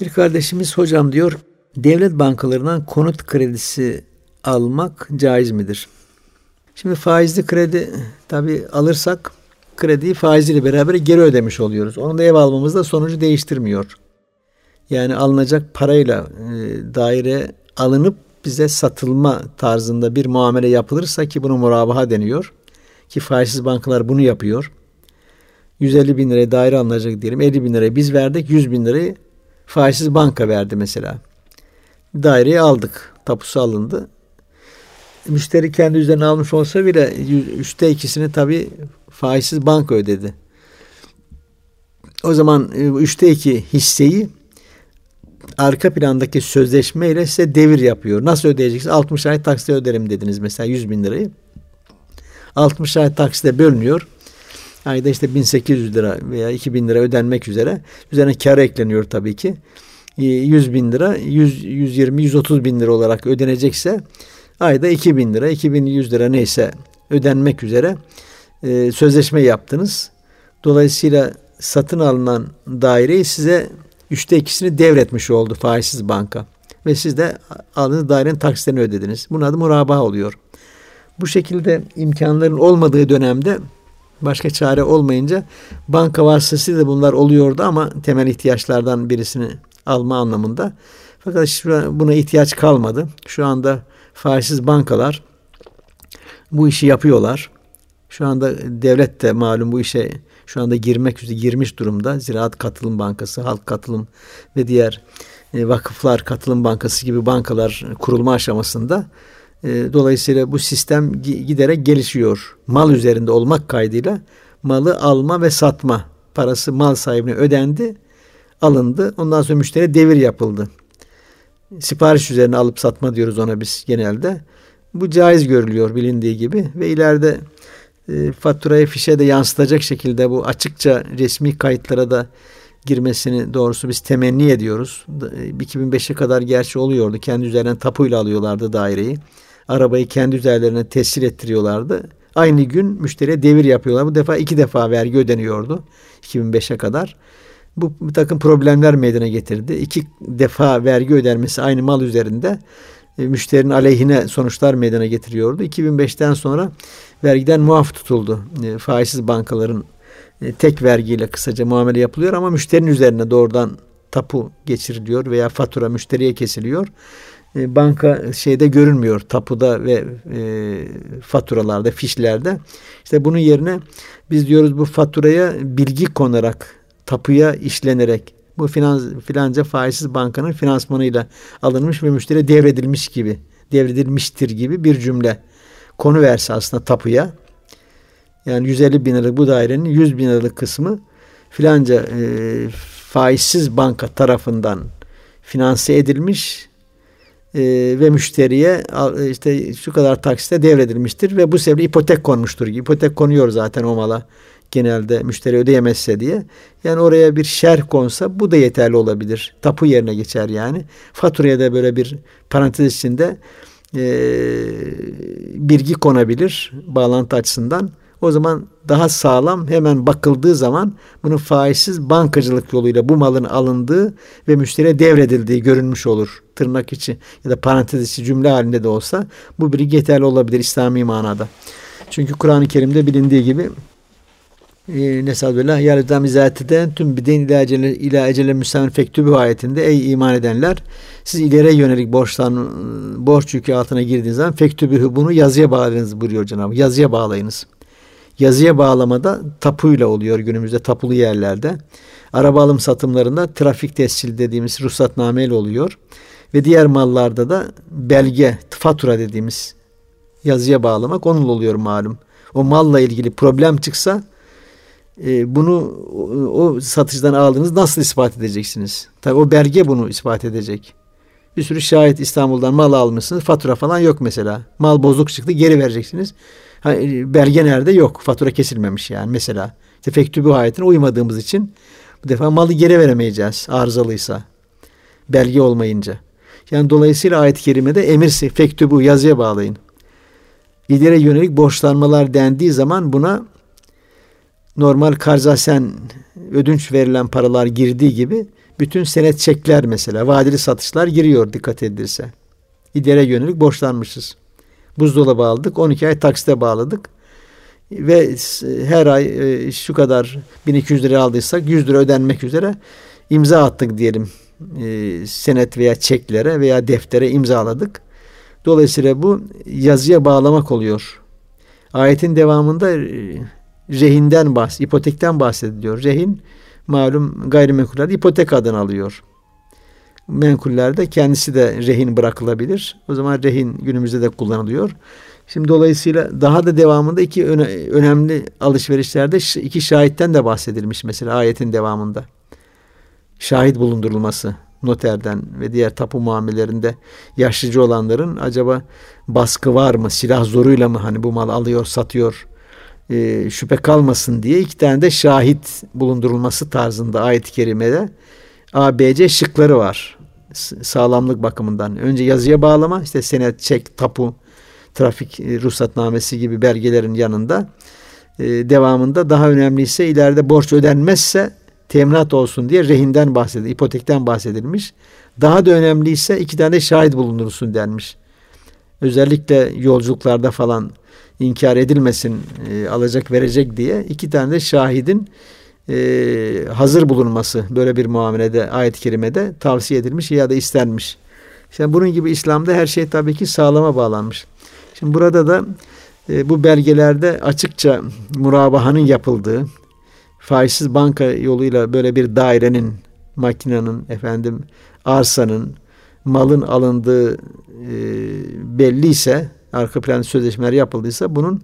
Bir kardeşimiz hocam diyor devlet bankalarından konut kredisi almak caiz midir? Şimdi faizli kredi tabi alırsak krediyi faiziyle beraber geri ödemiş oluyoruz. Onu da ev almamızda sonucu değiştirmiyor. Yani alınacak parayla e, daire alınıp bize satılma tarzında bir muamele yapılırsa ki bunu murabaha deniyor. Ki faizsiz bankalar bunu yapıyor. 150 bin liraya daire alınacak diyelim. 50 bin lirayı biz verdik. 100 bin lirayı faizsiz banka verdi mesela. Daireyi aldık. Tapusu alındı. Müşteri kendi üzerine almış olsa bile üçte ikisini tabi faizsiz banka ödedi. O zaman e, üçte iki hisseyi arka plandaki sözleşmeyle size devir yapıyor. Nasıl ödeyeceksiniz? 60 ay taksite öderim dediniz mesela 100 bin lirayı. 60 ay taksite bölünüyor. Ayda işte 1800 lira veya 2000 lira ödenmek üzere. Üzerine kar ekleniyor tabii ki. 100 bin lira 100, 120 130 bin lira olarak ödenecekse ayda 2000 lira 2100 lira neyse ödenmek üzere e, sözleşme yaptınız. Dolayısıyla satın alınan daireyi size üçte ikisini devretmiş oldu faizsiz banka. Ve siz de aldığınız dairenin taksitlerini ödediniz. Bunun adı murabaha oluyor. Bu şekilde imkanların olmadığı dönemde başka çare olmayınca banka vasıtasıyla bunlar oluyordu ama temel ihtiyaçlardan birisini alma anlamında. Fakat buna ihtiyaç kalmadı. Şu anda faizsiz bankalar bu işi yapıyorlar. Şu anda devlet de malum bu işe şu anda girmek üzere girmiş durumda. Ziraat Katılım Bankası, Halk Katılım ve diğer e, vakıflar katılım bankası gibi bankalar kurulma aşamasında. E, dolayısıyla bu sistem giderek gelişiyor. Mal üzerinde olmak kaydıyla malı alma ve satma parası mal sahibine ödendi, alındı. Ondan sonra müşteri devir yapıldı. Sipariş üzerine alıp satma diyoruz ona biz genelde. Bu caiz görülüyor bilindiği gibi ve ileride e, faturayı fişe de yansıtacak şekilde bu açıkça resmi kayıtlara da girmesini doğrusu biz temenni ediyoruz. 2005'e kadar gerçi oluyordu. Kendi üzerinden tapuyla alıyorlardı daireyi. Arabayı kendi üzerlerine tescil ettiriyorlardı. Aynı gün müşteriye devir yapıyorlar. Bu defa iki defa vergi ödeniyordu 2005'e kadar. Bu bir takım problemler meydana getirdi. İki defa vergi ödenmesi aynı mal üzerinde e, müşterinin aleyhine sonuçlar meydana getiriyordu. 2005'ten sonra vergiden muaf tutuldu. E, faizsiz bankaların e, tek vergiyle kısaca muamele yapılıyor ama müşterinin üzerine doğrudan tapu geçiriliyor veya fatura müşteriye kesiliyor. Banka şeyde görünmüyor tapuda ve e, faturalarda, fişlerde. İşte bunun yerine biz diyoruz bu faturaya bilgi konarak, tapuya işlenerek bu finans, filanca faizsiz bankanın finansmanıyla alınmış ve müşteriye devredilmiş gibi, devredilmiştir gibi bir cümle konu verse aslında tapuya. Yani 150 bin liralık bu dairenin 100 bin liralık kısmı filanca e, faizsiz banka tarafından finanse edilmiş e, ve müşteriye işte şu kadar taksite devredilmiştir ve bu sebeple ipotek konmuştur. İpotek konuyor zaten o mala genelde müşteri ödeyemezse diye. Yani oraya bir şerh konsa bu da yeterli olabilir. Tapu yerine geçer yani. Faturaya da böyle bir parantez içinde e, bilgi konabilir bağlantı açısından. O zaman daha sağlam hemen bakıldığı zaman bunun faizsiz bankacılık yoluyla bu malın alındığı ve müşteriye devredildiği görünmüş olur. Tırnak içi ya da parantez içi cümle halinde de olsa bu bilgi yeterli olabilir İslami manada. Çünkü Kur'an-ı Kerim'de bilindiği gibi e, Nesallallahu yarıdan izatiden tüm bidin ila ecele, ila ecele müsamen fektübü ayetinde ey iman edenler siz ileriye yönelik borçtan borç yükü altına girdiğiniz zaman fektübühü bunu yazıya bağlayınız buyuruyor Cenab-ı Yazıya bağlayınız. Yazıya bağlamada tapuyla oluyor günümüzde tapulu yerlerde. Araba alım satımlarında trafik tescil dediğimiz ruhsatnameyle oluyor. Ve diğer mallarda da belge, fatura dediğimiz yazıya bağlamak onunla oluyor malum. O malla ilgili problem çıksa e, bunu o, satıcıdan aldığınız nasıl ispat edeceksiniz? Tabi o belge bunu ispat edecek. Bir sürü şahit İstanbul'dan mal almışsınız. Fatura falan yok mesela. Mal bozuk çıktı geri vereceksiniz. E, belge nerede? Yok. Fatura kesilmemiş yani mesela. İşte fektübü ayetine uymadığımız için bu defa malı geri veremeyeceğiz arızalıysa. Belge olmayınca. Yani dolayısıyla ayet-i kerimede emirsi fektübü yazıya bağlayın. İleri yönelik borçlanmalar dendiği zaman buna normal karzasen ödünç verilen paralar girdiği gibi bütün senet çekler mesela vadeli satışlar giriyor dikkat edilirse. İdere yönelik borçlanmışız. Buzdolabı aldık 12 ay taksite bağladık ve her ay e, şu kadar 1200 lira aldıysak 100 lira ödenmek üzere imza attık diyelim e, senet veya çeklere veya deftere imzaladık. Dolayısıyla bu yazıya bağlamak oluyor. Ayetin devamında e, rehinden bahs, ipotekten bahsediliyor. Rehin malum gayrimenkullerde ipotek adını alıyor. Menkullerde kendisi de rehin bırakılabilir. O zaman rehin günümüzde de kullanılıyor. Şimdi dolayısıyla daha da devamında iki öne, önemli alışverişlerde iki şahitten de bahsedilmiş mesela ayetin devamında. Şahit bulundurulması noterden ve diğer tapu muamellerinde yaşlıcı olanların acaba baskı var mı, silah zoruyla mı hani bu mal alıyor, satıyor e, şüphe kalmasın diye iki tane de şahit bulundurulması tarzında ayet-i kerimede A, B, C şıkları var. sağlamlık bakımından. Önce yazıya bağlama, işte senet, çek, tapu, trafik e, ruhsatnamesi gibi belgelerin yanında e, devamında daha önemliyse ileride borç ödenmezse teminat olsun diye rehinden bahsedilmiş, ipotekten bahsedilmiş. Daha da önemliyse iki tane şahit bulundurulsun denmiş. Özellikle yolculuklarda falan inkar edilmesin e, alacak verecek diye iki tane de şahidin e, hazır bulunması böyle bir muamelede ayet-i kerimede tavsiye edilmiş ya da istenmiş. İşte bunun gibi İslam'da her şey tabii ki sağlama bağlanmış. Şimdi burada da e, bu belgelerde açıkça murabahanın yapıldığı, faizsiz banka yoluyla böyle bir dairenin, makinenin, efendim arsanın, malın alındığı e, belliyse arka plan sözleşmeler yapıldıysa bunun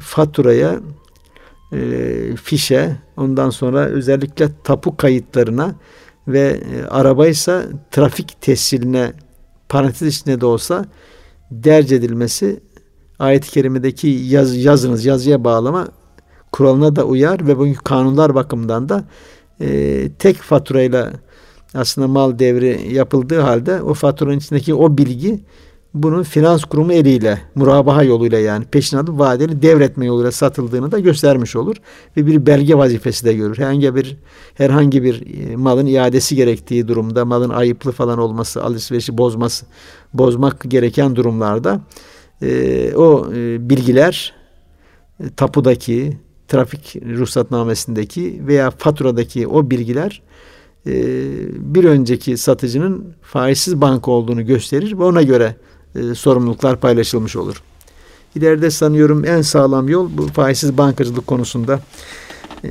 faturaya e, fişe ondan sonra özellikle tapu kayıtlarına ve e, arabaysa trafik tesciline parantez içinde de olsa derc edilmesi ayet-i kerimedeki yaz, yazınız yazıya bağlama kuralına da uyar ve bugünkü kanunlar bakımından da e, tek faturayla aslında mal devri yapıldığı halde o faturanın içindeki o bilgi bunun finans kurumu eliyle, murabaha yoluyla yani peşinadı vadeli devretme yoluyla satıldığını da göstermiş olur ve bir belge vazifesi de görür. Herhangi bir herhangi bir e, malın iadesi gerektiği durumda, malın ayıplı falan olması, alışverişi bozması, bozmak gereken durumlarda e, o e, bilgiler e, tapudaki, trafik ruhsatnamesindeki veya faturadaki o bilgiler e, bir önceki satıcının faizsiz banka olduğunu gösterir ve ona göre e, sorumluluklar paylaşılmış olur. İleride sanıyorum en sağlam yol bu faizsiz bankacılık konusunda e,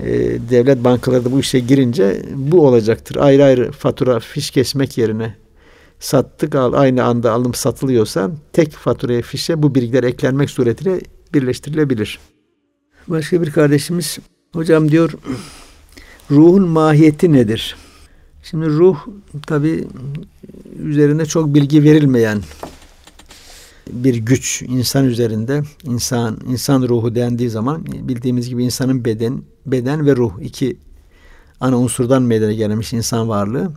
devlet bankaları da bu işe girince bu olacaktır. Ayrı ayrı fatura fiş kesmek yerine sattık al aynı anda alım satılıyorsa tek faturaya fişe bu bilgiler eklenmek suretiyle birleştirilebilir. Başka bir kardeşimiz hocam diyor ruhun mahiyeti nedir? Şimdi ruh tabi üzerinde çok bilgi verilmeyen bir güç insan üzerinde insan insan ruhu dendiği zaman bildiğimiz gibi insanın beden beden ve ruh iki ana unsurdan meydana gelmiş insan varlığı.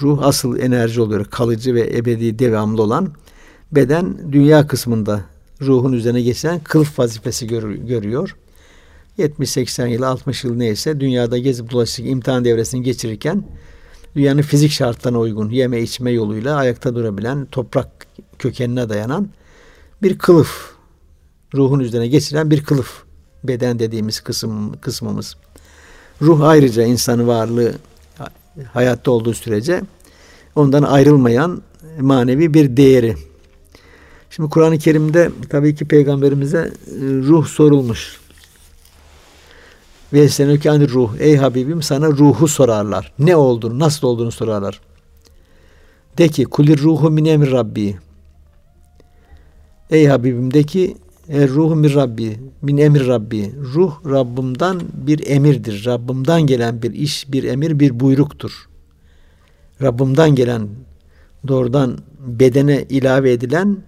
Ruh asıl enerji oluyor. Kalıcı ve ebedi devamlı olan. Beden dünya kısmında ruhun üzerine geçen kılıf vazifesi gör, görüyor. 70-80 yıl, 60 yıl neyse dünyada gezip dolaşıp imtihan devresini geçirirken dünyanın fizik şartlarına uygun yeme içme yoluyla ayakta durabilen, toprak kökenine dayanan bir kılıf. Ruhun üzerine geçiren bir kılıf. Beden dediğimiz kısım kısmımız. Ruh ayrıca insanı varlığı hayatta olduğu sürece ondan ayrılmayan manevi bir değeri. Şimdi Kur'an-ı Kerim'de tabii ki peygamberimize e, ruh sorulmuş. Ve seneki ani ruh. Ey Habibim sana ruhu sorarlar. Ne olduğunu, nasıl olduğunu sorarlar. De ki kulir ruhu min emri Rabbi. Ey Habibim de ki er ruhu min Rabbi, min emir Rabbi. Ruh Rabbimden bir emirdir. Rabbimden gelen bir iş, bir emir, bir buyruktur. Rabbimden gelen doğrudan bedene ilave edilen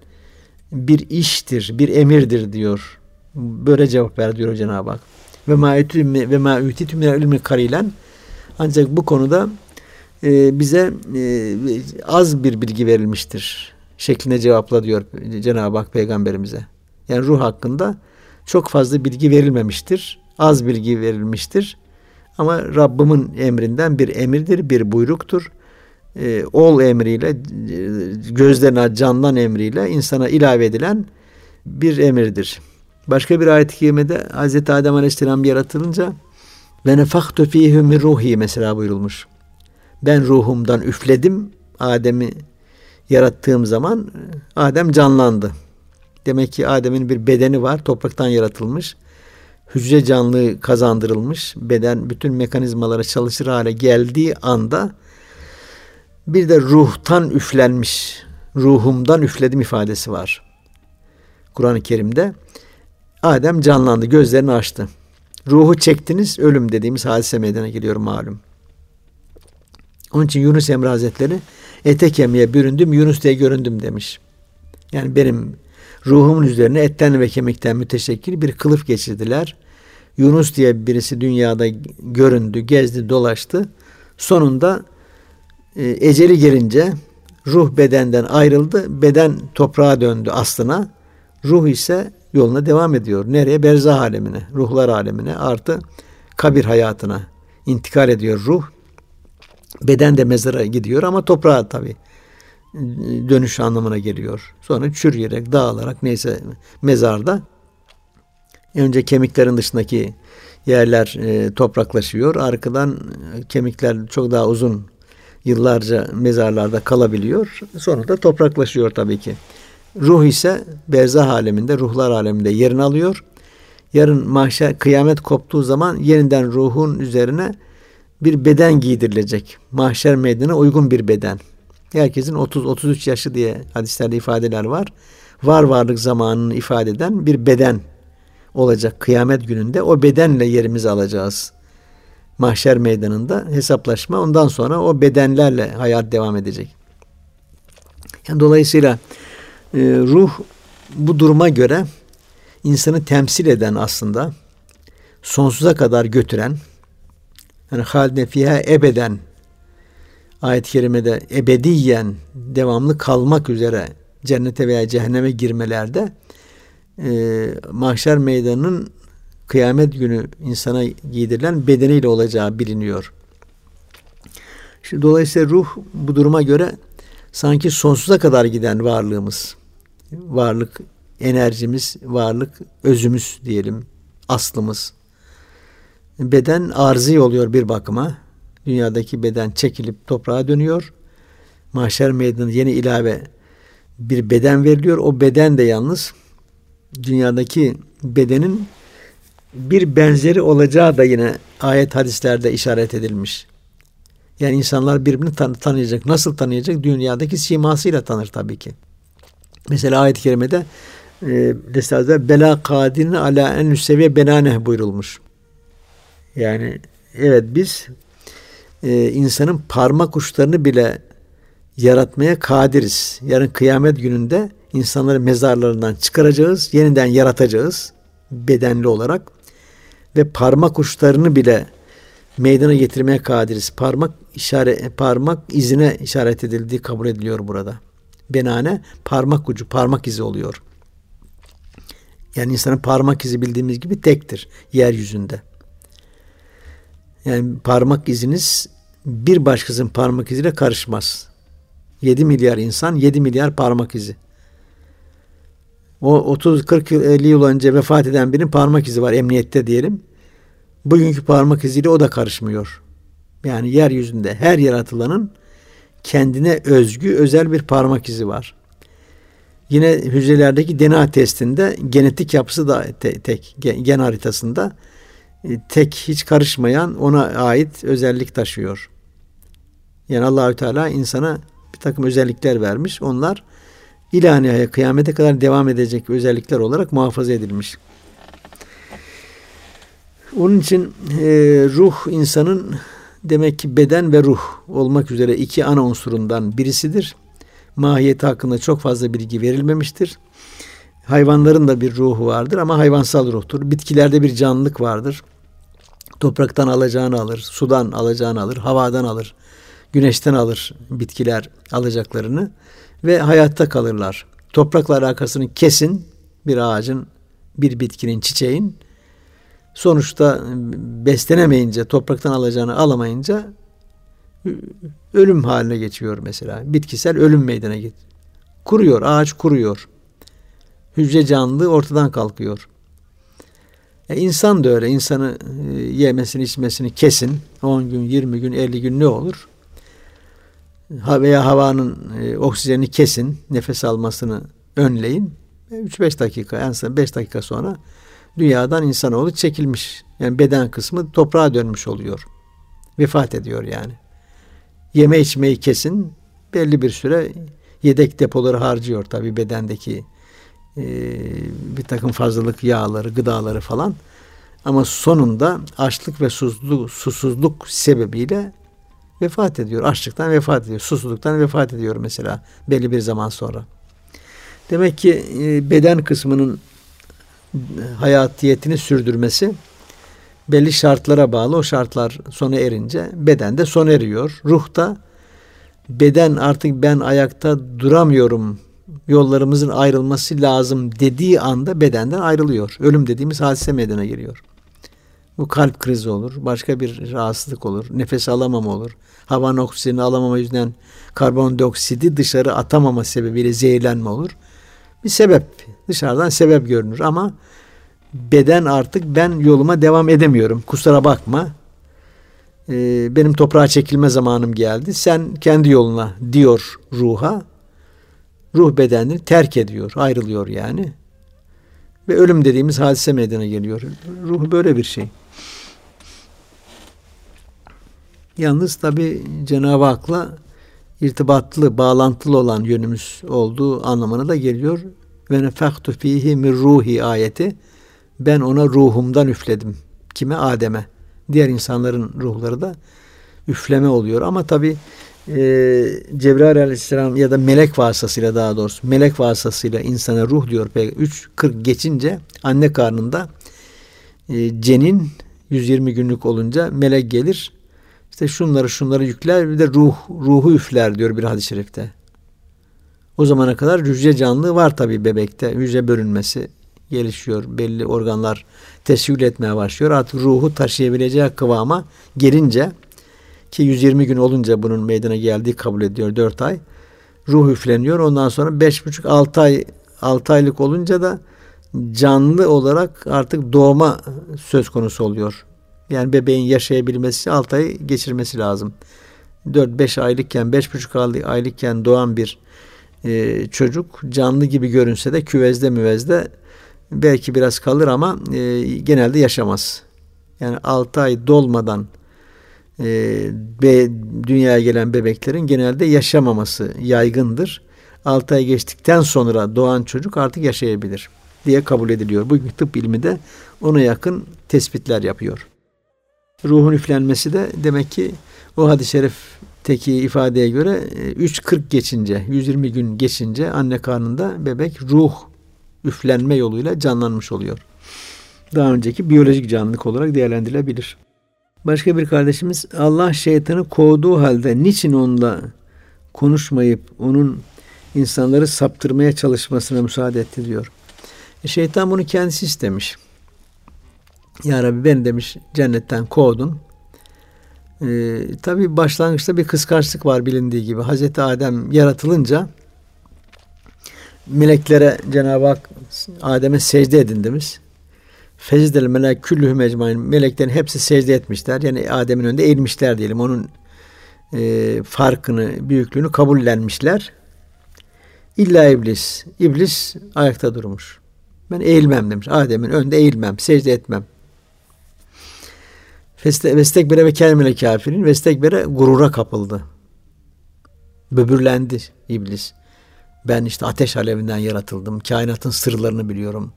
bir iştir, bir emirdir diyor. Böyle cevap ver diyor Cenab-ı Hak. Ve ma ve ma utitu min ilmi karilen. Ancak bu konuda e, bize e, az bir bilgi verilmiştir şeklinde cevapla diyor Cenab-ı Hak peygamberimize. Yani ruh hakkında çok fazla bilgi verilmemiştir. Az bilgi verilmiştir. Ama Rabbimin emrinden bir emirdir, bir buyruktur. E, ol emriyle, e, gözlerine canlan emriyle insana ilave edilen bir emirdir. Başka bir ayet-i kerimede Hz. Adem Aleyhisselam yaratılınca ve nefaktu fîhü min ruhi mesela buyurulmuş. Ben ruhumdan üfledim Adem'i yarattığım zaman Adem canlandı. Demek ki Adem'in bir bedeni var, topraktan yaratılmış. Hücre canlı kazandırılmış. Beden bütün mekanizmaları çalışır hale geldiği anda bir de ruhtan üflenmiş. Ruhumdan üfledim ifadesi var. Kur'an-ı Kerim'de Adem canlandı, gözlerini açtı. Ruhu çektiniz, ölüm dediğimiz hadise meydana geliyor malum. Onun için Yunus Emre Hazretleri ete kemiğe büründüm, Yunus diye göründüm demiş. Yani benim ruhumun üzerine etten ve kemikten müteşekkil bir kılıf geçirdiler. Yunus diye birisi dünyada göründü, gezdi, dolaştı. Sonunda e, eceli gelince ruh bedenden ayrıldı, beden toprağa döndü aslına. Ruh ise yoluna devam ediyor. Nereye? Berzah alemine, ruhlar alemine artı kabir hayatına intikal ediyor ruh. Beden de mezara gidiyor ama toprağa tabi dönüş anlamına geliyor. Sonra çürüyerek, dağılarak neyse mezarda önce kemiklerin dışındaki yerler e, topraklaşıyor. Arkadan kemikler çok daha uzun yıllarca mezarlarda kalabiliyor. Sonra da topraklaşıyor tabii ki. Ruh ise berzah aleminde, ruhlar aleminde yerini alıyor. Yarın mahşer kıyamet koptuğu zaman yeniden ruhun üzerine bir beden giydirilecek. Mahşer meydana uygun bir beden. Herkesin 30-33 yaşı diye hadislerde ifadeler var. Var varlık zamanını ifade eden bir beden olacak kıyamet gününde. O bedenle yerimizi alacağız. Mahşer meydanında hesaplaşma ondan sonra o bedenlerle hayat devam edecek. Yani dolayısıyla e, ruh bu duruma göre insanı temsil eden aslında sonsuza kadar götüren yani halde fiha ebeden ayet-i kerimede ebediyen devamlı kalmak üzere cennete veya cehenneme girmelerde e, mahşer meydanının kıyamet günü insana giydirilen bedeniyle olacağı biliniyor. Şimdi dolayısıyla ruh bu duruma göre sanki sonsuza kadar giden varlığımız varlık enerjimiz, varlık özümüz diyelim, aslımız. Beden arzi oluyor bir bakıma. Dünyadaki beden çekilip toprağa dönüyor. Mahşer meydanı yeni ilave bir beden veriliyor. O beden de yalnız dünyadaki bedenin bir benzeri olacağı da yine ayet hadislerde işaret edilmiş. Yani insanlar birbirini tan- tanıyacak. Nasıl tanıyacak? Dünyadaki simasıyla tanır tabii ki. Mesela ayet-i kerimede e, bela kadirine ala en seviye benaneh buyurulmuş. Yani evet biz e, insanın parmak uçlarını bile yaratmaya kadiriz. Yarın kıyamet gününde insanları mezarlarından çıkaracağız, yeniden yaratacağız bedenli olarak ve parmak uçlarını bile meydana getirmeye kadiriz. Parmak işaret parmak izine işaret edildiği kabul ediliyor burada. Benane parmak ucu, parmak izi oluyor. Yani insanın parmak izi bildiğimiz gibi tektir yeryüzünde. Yani parmak iziniz bir başkasının parmak iziyle karışmaz. 7 milyar insan 7 milyar parmak izi. O 30 40 yıl 50 yıl önce vefat eden birinin parmak izi var emniyette diyelim. Bugünkü parmak iziyle o da karışmıyor. Yani yeryüzünde her yaratılanın kendine özgü özel bir parmak izi var. Yine hücrelerdeki DNA testinde genetik yapısı da te, tek gen haritasında e, tek hiç karışmayan ona ait özellik taşıyor. Yani Allahü Teala insana bir takım özellikler vermiş. Onlar ilaniyaya kıyamete kadar devam edecek özellikler olarak muhafaza edilmiş. Onun için e, ruh insanın demek ki beden ve ruh olmak üzere iki ana unsurundan birisidir. Mahiyeti hakkında çok fazla bilgi verilmemiştir. Hayvanların da bir ruhu vardır ama hayvansal ruhtur. Bitkilerde bir canlılık vardır. Topraktan alacağını alır, sudan alacağını alır, havadan alır, güneşten alır bitkiler alacaklarını ve hayatta kalırlar. Toprakla alakasını kesin bir ağacın, bir bitkinin, çiçeğin sonuçta beslenemeyince, topraktan alacağını alamayınca ölüm haline geçiyor mesela. Bitkisel ölüm meydana get. Kuruyor, ağaç kuruyor. Hücre canlılığı ortadan kalkıyor. E insan da öyle. İnsanı e, yemesini, içmesini kesin. 10 gün, 20 gün, 50 gün ne olur? Veya havanın e, oksijenini kesin. Nefes almasını önleyin. 3-5 dakika, en son 5 dakika sonra dünyadan insanoğlu çekilmiş. Yani beden kısmı toprağa dönmüş oluyor. Vefat ediyor yani. Yeme içmeyi kesin. Belli bir süre yedek depoları harcıyor tabi bedendeki e, bir takım fazlalık yağları, gıdaları falan. Ama sonunda açlık ve susuzluk, susuzluk sebebiyle vefat ediyor. Açlıktan vefat ediyor. Susuzluktan vefat ediyor mesela belli bir zaman sonra. Demek ki e, beden kısmının hayatiyetini sürdürmesi belli şartlara bağlı. O şartlar sona erince beden de sona eriyor. Ruh da beden artık ben ayakta duramıyorum yollarımızın ayrılması lazım dediği anda bedenden ayrılıyor. Ölüm dediğimiz hadise meydana geliyor. Bu kalp krizi olur, başka bir rahatsızlık olur, nefes alamama olur. Havanın oksijenini alamama yüzünden karbondioksidi dışarı atamama sebebiyle zehirlenme olur. Bir sebep, dışarıdan sebep görünür ama beden artık ben yoluma devam edemiyorum. Kusura bakma. Ee, benim toprağa çekilme zamanım geldi. Sen kendi yoluna diyor ruha. Ruh bedenini terk ediyor, ayrılıyor yani. Ve ölüm dediğimiz hadise meydana geliyor. Ruh böyle bir şey. Yalnız tabi Cenab-ı Hak'la irtibatlı, bağlantılı olan yönümüz olduğu anlamına da geliyor. Ve nefaktu fihi min ruhi ayeti ben ona ruhumdan üfledim. Kime? Adem'e. Diğer insanların ruhları da üfleme oluyor. Ama tabi e, Cebrail aleyhisselam ya da melek vasıtasıyla daha doğrusu melek vasıtasıyla insana ruh diyor. 3.40 geçince anne karnında e, cenin 120 günlük olunca melek gelir. İşte şunları şunları yükler bir de ruh ruhu üfler diyor bir hadis-i şerifte. O zamana kadar hücre canlılığı var tabi bebekte. Hücre bölünmesi gelişiyor. Belli organlar tesvil etmeye başlıyor. Artık ruhu taşıyabileceği kıvama gelince ki 120 gün olunca bunun meydana geldiği kabul ediyor 4 ay. Ruh üfleniyor. Ondan sonra 5,5-6 ay 6 aylık olunca da canlı olarak artık doğma söz konusu oluyor. Yani bebeğin yaşayabilmesi 6 ay geçirmesi lazım. 4-5 aylıkken, 5,5 aylıkken doğan bir e, çocuk canlı gibi görünse de küvezde müvezde belki biraz kalır ama e, genelde yaşamaz. Yani 6 ay dolmadan e, be, dünyaya gelen bebeklerin genelde yaşamaması yaygındır. 6 ay geçtikten sonra doğan çocuk artık yaşayabilir diye kabul ediliyor. Bu tıp ilmi de ona yakın tespitler yapıyor. Ruhun üflenmesi de demek ki o hadis-i şerifteki ifadeye göre 3.40 e, geçince, 120 gün geçince anne karnında bebek ruh üflenme yoluyla canlanmış oluyor. Daha önceki biyolojik canlılık olarak değerlendirilebilir. Başka bir kardeşimiz Allah şeytanı kovduğu halde niçin onunla konuşmayıp onun insanları saptırmaya çalışmasına müsaade etti diyor. E şeytan bunu kendisi istemiş. Ya Rabbi ben demiş cennetten kovdun. Ee, Tabi başlangıçta bir kıskançlık var bilindiği gibi. Hazreti Adem yaratılınca meleklere Cenab-ı Hak Adem'e secde edin demiş. Fezdel melek küllühüm ecmain. Meleklerin hepsi secde etmişler. Yani Adem'in önünde eğilmişler diyelim. Onun e, farkını, büyüklüğünü kabullenmişler. İlla iblis. İblis ayakta durmuş. Ben eğilmem demiş. Adem'in önünde eğilmem, secde etmem. Vestekbere ve kelmele kafirin. Vestekbere gurura kapıldı. Böbürlendi iblis. Ben işte ateş alevinden yaratıldım. Kainatın sırlarını biliyorum.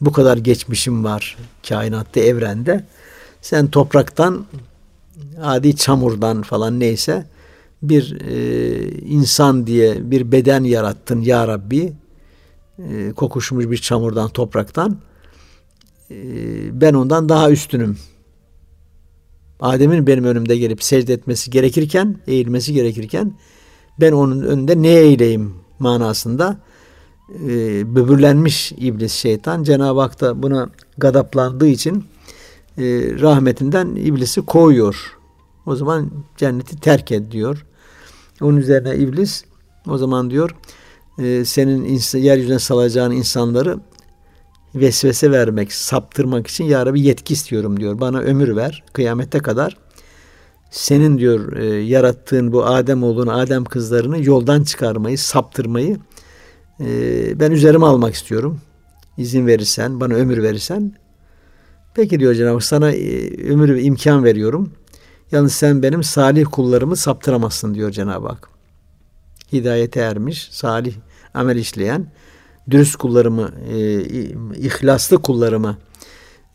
Bu kadar geçmişim var kainatta, evrende. Sen topraktan, adi çamurdan falan neyse bir e, insan diye bir beden yarattın ya Rabbi. E, kokuşmuş bir çamurdan, topraktan. E, ben ondan daha üstünüm. Adem'in benim önümde gelip secde etmesi gerekirken, eğilmesi gerekirken ben onun önünde ne eğileyim manasında e, böbürlenmiş iblis şeytan. Cenab-ı Hak da buna gadaplandığı için e, rahmetinden iblisi koyuyor. O zaman cenneti terk et diyor. Onun üzerine iblis o zaman diyor e, senin yeryüzüne salacağın insanları vesvese vermek, saptırmak için ya Rabbi yetki istiyorum diyor. Bana ömür ver kıyamete kadar. Senin diyor e, yarattığın bu Adem oğlunu, Adem kızlarını yoldan çıkarmayı, saptırmayı e, ben üzerime almak istiyorum. İzin verirsen, bana ömür verirsen. Peki diyor Cenab-ı Hak sana e, ömür ve imkan veriyorum. Yalnız sen benim salih kullarımı saptıramazsın diyor Cenab-ı Hak. Hidayete ermiş, salih amel işleyen, dürüst kullarımı, e, ihlaslı kullarımı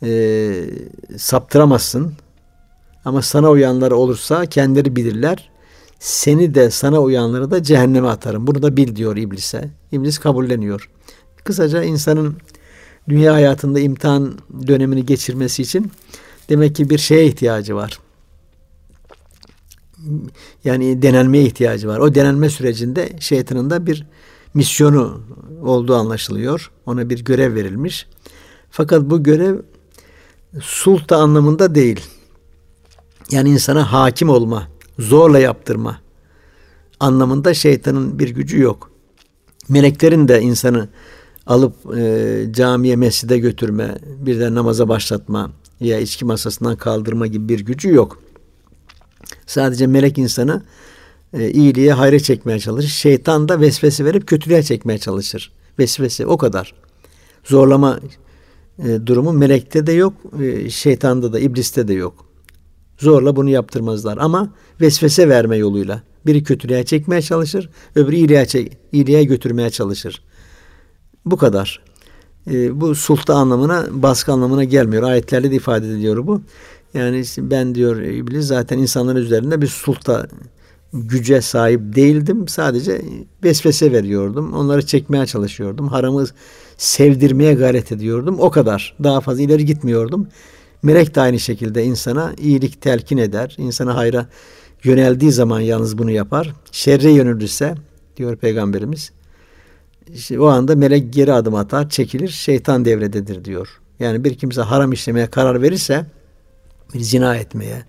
e, saptıramazsın. Ama sana uyanlar olursa kendileri bilirler. Seni de sana uyanları da cehenneme atarım. Bunu da bil diyor iblise. İblis kabulleniyor. Kısaca insanın dünya hayatında imtihan dönemini geçirmesi için demek ki bir şeye ihtiyacı var. Yani denenmeye ihtiyacı var. O denenme sürecinde şeytanın da bir misyonu olduğu anlaşılıyor. Ona bir görev verilmiş. Fakat bu görev sulta anlamında değil. Yani insana hakim olma, zorla yaptırma anlamında şeytanın bir gücü yok. Meleklerin de insanı alıp e, camiye, mescide götürme, bir de namaza başlatma ya içki masasından kaldırma gibi bir gücü yok. Sadece melek insanı e, iyiliğe, hayra çekmeye çalışır. Şeytan da vesvese verip kötülüğe çekmeye çalışır. Vesvese o kadar. Zorlama e, durumu melekte de yok, e, şeytanda da, ibliste de yok. Zorla bunu yaptırmazlar ama vesvese verme yoluyla. Biri kötülüğe çekmeye çalışır, öbürü iyiliğe, çek, iyiliğe götürmeye çalışır. Bu kadar. E, bu sulta anlamına, baskı anlamına gelmiyor. Ayetlerle de ifade ediliyor bu. Yani ben diyor iblis zaten insanların üzerinde bir sulta güce sahip değildim. Sadece vesvese veriyordum. Onları çekmeye çalışıyordum. Haramı sevdirmeye gayret ediyordum. O kadar. Daha fazla ileri gitmiyordum. Melek de aynı şekilde insana iyilik telkin eder. İnsana hayra yöneldiği zaman yalnız bunu yapar. Şerre yönelirse diyor Peygamberimiz işte o anda melek geri adım atar, çekilir, şeytan devrededir diyor. Yani bir kimse haram işlemeye karar verirse bir zina etmeye,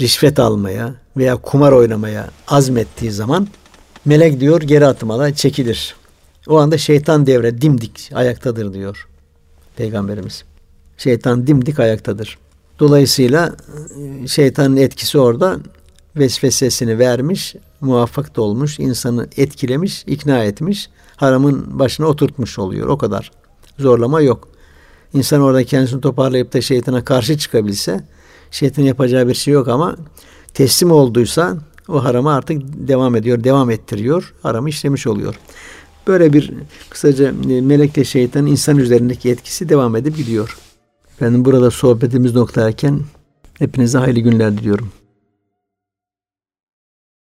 rişvet almaya veya kumar oynamaya azmettiği zaman melek diyor geri atmada çekilir. O anda şeytan devre dimdik ayaktadır diyor Peygamberimiz. Şeytan dimdik ayaktadır. Dolayısıyla e, şeytanın etkisi orada vesvesesini vermiş, muvaffak da olmuş, insanı etkilemiş, ikna etmiş, haramın başına oturtmuş oluyor. O kadar. Zorlama yok. İnsan orada kendisini toparlayıp da şeytana karşı çıkabilse, şeytanın yapacağı bir şey yok ama teslim olduysa o harama artık devam ediyor, devam ettiriyor, haramı işlemiş oluyor. Böyle bir kısaca e, melekle şeytanın insan üzerindeki etkisi devam edip gidiyor. Efendim burada sohbetimiz noktalarken hepinize hayırlı günler diliyorum.